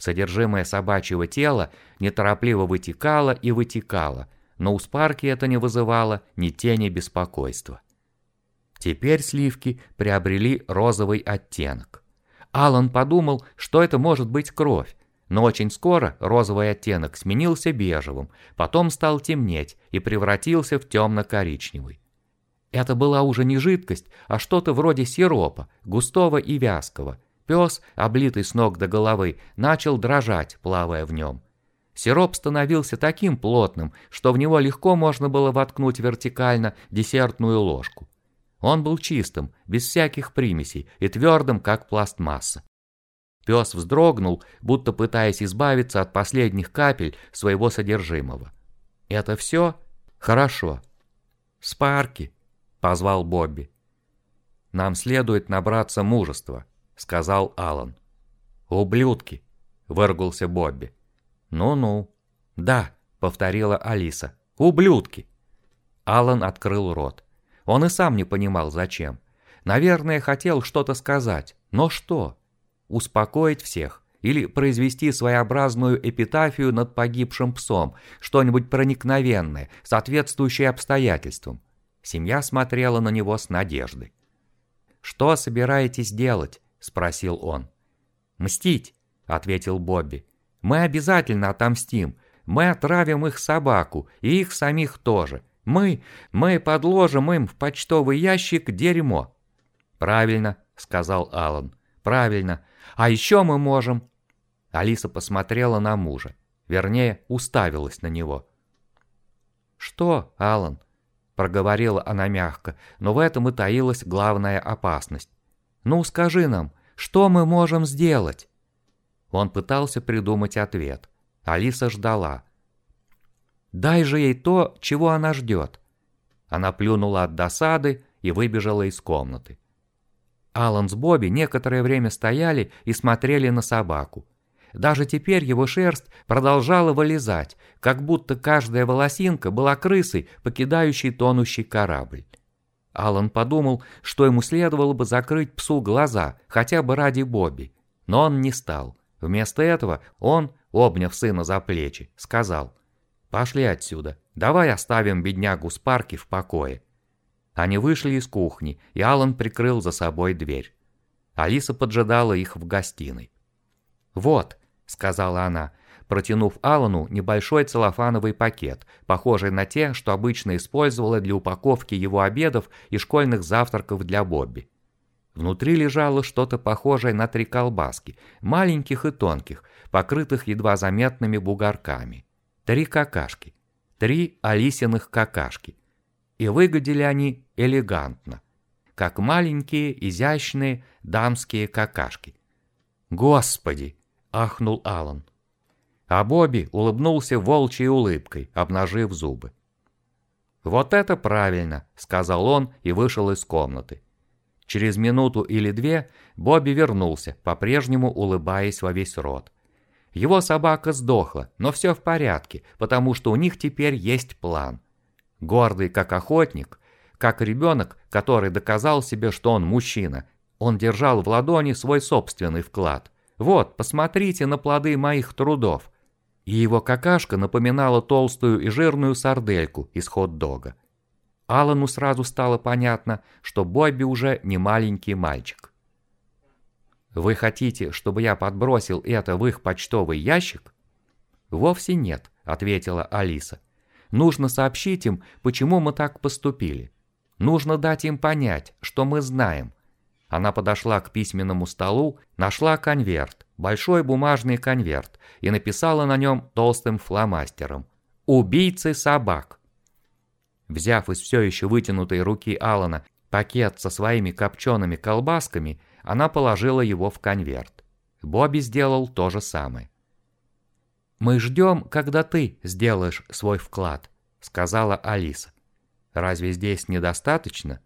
Содержимое собачьего тела неторопливо вытекало и вытекало, но у Спарки это не вызывало ни тени беспокойства. Теперь сливки приобрели розовый оттенок. Алан подумал, что это может быть кровь, но очень скоро розовый оттенок сменился бежевым, потом стал темнеть и превратился в темно-коричневый. Это была уже не жидкость, а что-то вроде сиропа, густого и вязкого – Пес, облитый с ног до головы, начал дрожать, плавая в нем. Сироп становился таким плотным, что в него легко можно было воткнуть вертикально десертную ложку. Он был чистым, без всяких примесей и твердым, как пластмасса. Пес вздрогнул, будто пытаясь избавиться от последних капель своего содержимого. «Это все? Хорошо». «Спарки», — позвал Бобби. «Нам следует набраться мужества сказал Алан. «Ублюдки!» – выргался Бобби. «Ну-ну». «Да», – повторила Алиса. «Ублюдки!» Алан открыл рот. Он и сам не понимал, зачем. Наверное, хотел что-то сказать. Но что? Успокоить всех? Или произвести своеобразную эпитафию над погибшим псом, что-нибудь проникновенное, соответствующее обстоятельствам? Семья смотрела на него с надеждой. «Что собираетесь делать?» – спросил он. «Мстить», – ответил Бобби. «Мы обязательно отомстим. Мы отравим их собаку, и их самих тоже. Мы, мы подложим им в почтовый ящик дерьмо». «Правильно», – сказал Алан. «Правильно. А еще мы можем...» Алиса посмотрела на мужа. Вернее, уставилась на него. «Что, Алан?» – проговорила она мягко, но в этом и таилась главная опасность. «Ну, скажи нам, что мы можем сделать?» Он пытался придумать ответ. Алиса ждала. «Дай же ей то, чего она ждет». Она плюнула от досады и выбежала из комнаты. Алан с Бобби некоторое время стояли и смотрели на собаку. Даже теперь его шерсть продолжала вылезать, как будто каждая волосинка была крысой, покидающей тонущий корабль. Алан подумал, что ему следовало бы закрыть псу глаза, хотя бы ради Бобби. Но он не стал. Вместо этого он, обняв сына за плечи, сказал, «Пошли отсюда, давай оставим беднягу Спарки в покое». Они вышли из кухни, и Алан прикрыл за собой дверь. Алиса поджидала их в гостиной. «Вот», — сказала она, протянув Алану небольшой целлофановый пакет, похожий на те, что обычно использовала для упаковки его обедов и школьных завтраков для Бобби. Внутри лежало что-то похожее на три колбаски, маленьких и тонких, покрытых едва заметными бугорками. Три какашки. Три Алисиных какашки. И выглядели они элегантно, как маленькие, изящные дамские какашки. «Господи!» – ахнул Алан а Бобби улыбнулся волчьей улыбкой, обнажив зубы. «Вот это правильно», — сказал он и вышел из комнаты. Через минуту или две Бобби вернулся, по-прежнему улыбаясь во весь рот. Его собака сдохла, но все в порядке, потому что у них теперь есть план. Гордый как охотник, как ребенок, который доказал себе, что он мужчина, он держал в ладони свой собственный вклад. «Вот, посмотрите на плоды моих трудов и его какашка напоминала толстую и жирную сардельку из хот-дога. Алану сразу стало понятно, что Бобби уже не маленький мальчик. «Вы хотите, чтобы я подбросил это в их почтовый ящик?» «Вовсе нет», — ответила Алиса. «Нужно сообщить им, почему мы так поступили. Нужно дать им понять, что мы знаем, она подошла к письменному столу, нашла конверт, большой бумажный конверт, и написала на нем толстым фломастером «Убийцы собак». Взяв из все еще вытянутой руки Алана пакет со своими копчеными колбасками, она положила его в конверт. Бобби сделал то же самое. «Мы ждем, когда ты сделаешь свой вклад», — сказала Алиса. «Разве здесь недостаточно?»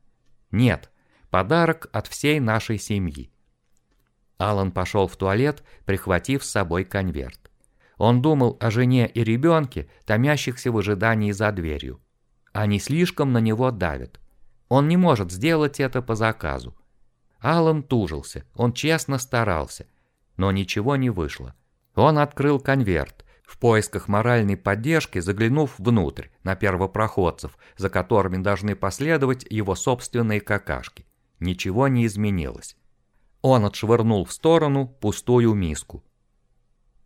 «Нет, Подарок от всей нашей семьи. Алан пошел в туалет, прихватив с собой конверт. Он думал о жене и ребенке, томящихся в ожидании за дверью. Они слишком на него давят. Он не может сделать это по заказу. Алан тужился, он честно старался, но ничего не вышло. Он открыл конверт, в поисках моральной поддержки заглянув внутрь, на первопроходцев, за которыми должны последовать его собственные какашки. Ничего не изменилось. Он отшвырнул в сторону пустую миску.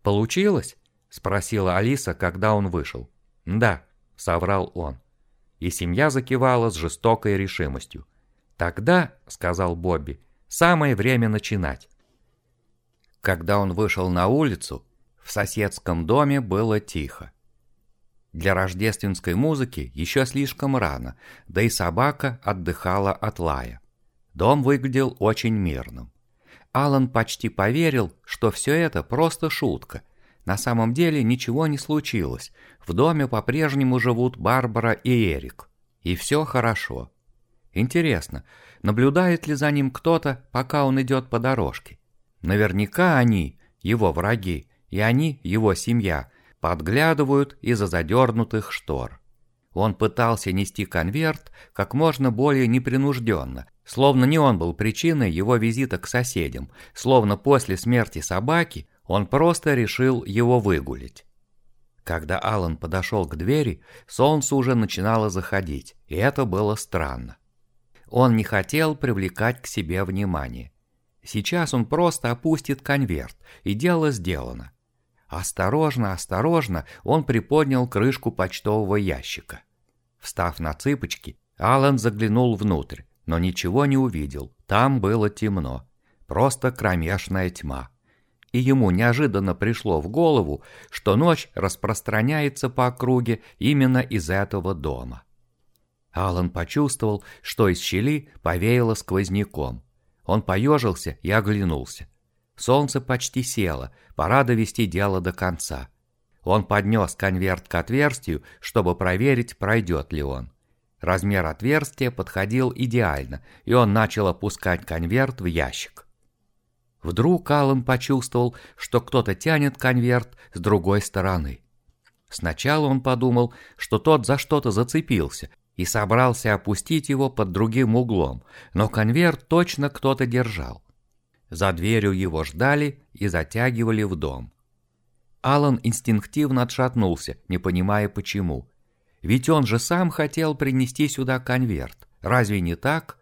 «Получилось?» – спросила Алиса, когда он вышел. «Да», – соврал он. И семья закивала с жестокой решимостью. «Тогда», – сказал Бобби, – «самое время начинать». Когда он вышел на улицу, в соседском доме было тихо. Для рождественской музыки еще слишком рано, да и собака отдыхала от лая. Дом выглядел очень мирным. Алан почти поверил, что все это просто шутка. На самом деле ничего не случилось. В доме по-прежнему живут Барбара и Эрик. И все хорошо. Интересно, наблюдает ли за ним кто-то, пока он идет по дорожке? Наверняка они, его враги, и они, его семья, подглядывают из-за задернутых штор. Он пытался нести конверт как можно более непринужденно, словно не он был причиной его визита к соседям, словно после смерти собаки он просто решил его выгулить. Когда Алан подошел к двери, солнце уже начинало заходить, и это было странно. Он не хотел привлекать к себе внимание. Сейчас он просто опустит конверт, и дело сделано. Осторожно, осторожно он приподнял крышку почтового ящика. Встав на цыпочки, Алан заглянул внутрь, но ничего не увидел. Там было темно. Просто кромешная тьма. И ему неожиданно пришло в голову, что ночь распространяется по округе именно из этого дома. Алан почувствовал, что из щели повеяло сквозняком. Он поежился и оглянулся. Солнце почти село, пора довести дело до конца. Он поднес конверт к отверстию, чтобы проверить, пройдет ли он. Размер отверстия подходил идеально, и он начал опускать конверт в ящик. Вдруг Аллан почувствовал, что кто-то тянет конверт с другой стороны. Сначала он подумал, что тот за что-то зацепился и собрался опустить его под другим углом, но конверт точно кто-то держал. За дверью его ждали и затягивали в дом. Алан инстинктивно отшатнулся, не понимая почему. Ведь он же сам хотел принести сюда конверт. Разве не так?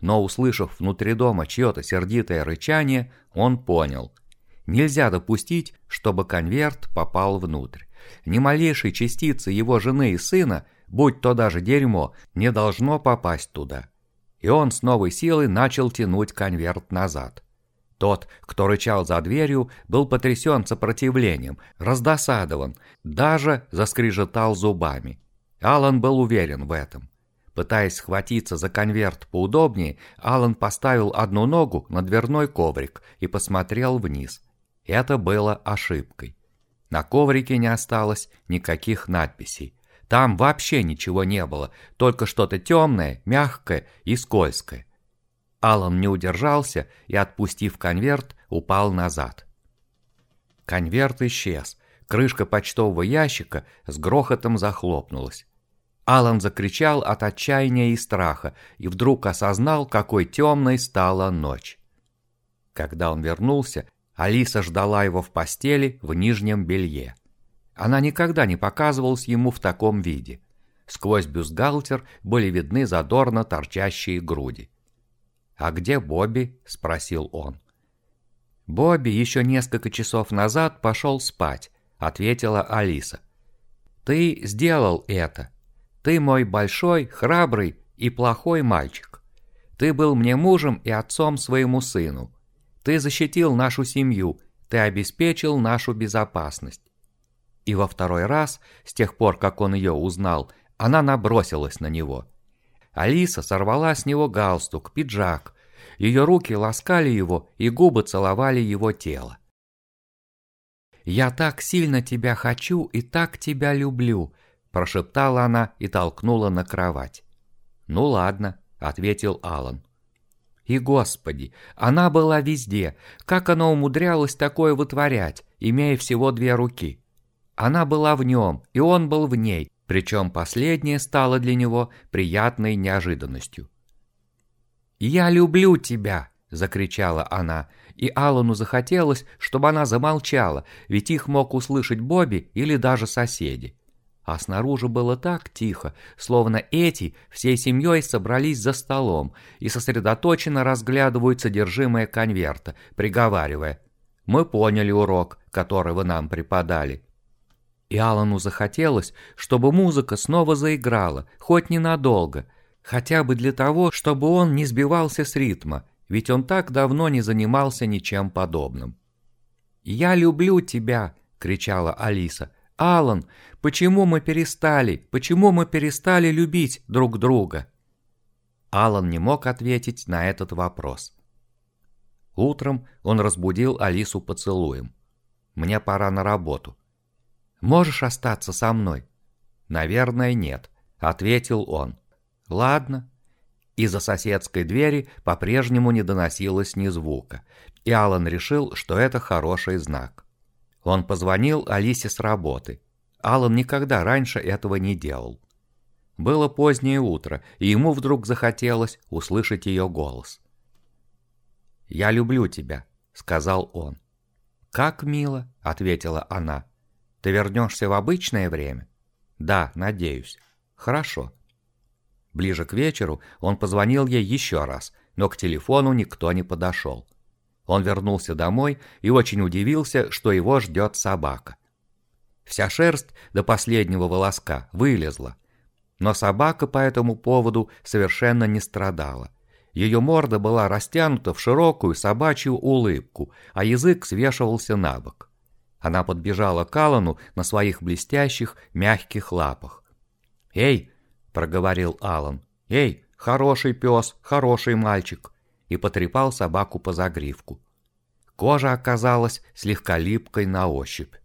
Но, услышав внутри дома чье-то сердитое рычание, он понял. Нельзя допустить, чтобы конверт попал внутрь. Ни малейшей частицы его жены и сына, будь то даже дерьмо, не должно попасть туда. И он с новой силой начал тянуть конверт назад. Тот, кто рычал за дверью, был потрясен сопротивлением, раздосадован, даже заскрежетал зубами. Алан был уверен в этом. Пытаясь схватиться за конверт поудобнее, Алан поставил одну ногу на дверной коврик и посмотрел вниз. Это было ошибкой. На коврике не осталось никаких надписей. Там вообще ничего не было, только что-то темное, мягкое и скользкое. Алан не удержался и, отпустив конверт, упал назад. Конверт исчез. Крышка почтового ящика с грохотом захлопнулась. Алан закричал от отчаяния и страха и вдруг осознал, какой темной стала ночь. Когда он вернулся, Алиса ждала его в постели в нижнем белье. Она никогда не показывалась ему в таком виде. Сквозь бюстгальтер были видны задорно торчащие груди. «А где Бобби?» – спросил он. «Бобби еще несколько часов назад пошел спать», – ответила Алиса. «Ты сделал это. Ты мой большой, храбрый и плохой мальчик. Ты был мне мужем и отцом своему сыну. Ты защитил нашу семью, ты обеспечил нашу безопасность. И во второй раз, с тех пор, как он ее узнал, она набросилась на него. Алиса сорвала с него галстук, пиджак. Ее руки ласкали его, и губы целовали его тело. «Я так сильно тебя хочу и так тебя люблю», прошептала она и толкнула на кровать. «Ну ладно», — ответил Алан. И, господи, она была везде. Как она умудрялась такое вытворять, имея всего две руки? Она была в нем, и он был в ней, причем последнее стало для него приятной неожиданностью. «Я люблю тебя!» — закричала она, и Алану захотелось, чтобы она замолчала, ведь их мог услышать Бобби или даже соседи. А снаружи было так тихо, словно эти всей семьей собрались за столом и сосредоточенно разглядывают содержимое конверта, приговаривая «Мы поняли урок, который вы нам преподали». И Алану захотелось, чтобы музыка снова заиграла, хоть ненадолго, хотя бы для того, чтобы он не сбивался с ритма, ведь он так давно не занимался ничем подобным. «Я люблю тебя!» — кричала Алиса. «Алан, почему мы перестали? Почему мы перестали любить друг друга?» Алан не мог ответить на этот вопрос. Утром он разбудил Алису поцелуем. «Мне пора на работу». «Можешь остаться со мной?» «Наверное, нет», — ответил он. «Ладно». Из-за соседской двери по-прежнему не доносилось ни звука, и Алан решил, что это хороший знак. Он позвонил Алисе с работы. Алан никогда раньше этого не делал. Было позднее утро, и ему вдруг захотелось услышать ее голос. «Я люблю тебя», — сказал он. «Как мило», — ответила она. «Ты вернешься в обычное время?» «Да, надеюсь». «Хорошо». Ближе к вечеру он позвонил ей еще раз, но к телефону никто не подошел. Он вернулся домой и очень удивился, что его ждет собака. Вся шерсть до последнего волоска вылезла. Но собака по этому поводу совершенно не страдала. Ее морда была растянута в широкую собачью улыбку, а язык свешивался на бок. Она подбежала к Аллану на своих блестящих, мягких лапах. «Эй!» — проговорил Аллан. «Эй, хороший пес, хороший мальчик!» и потрепал собаку по загривку. Кожа оказалась слегка липкой на ощупь.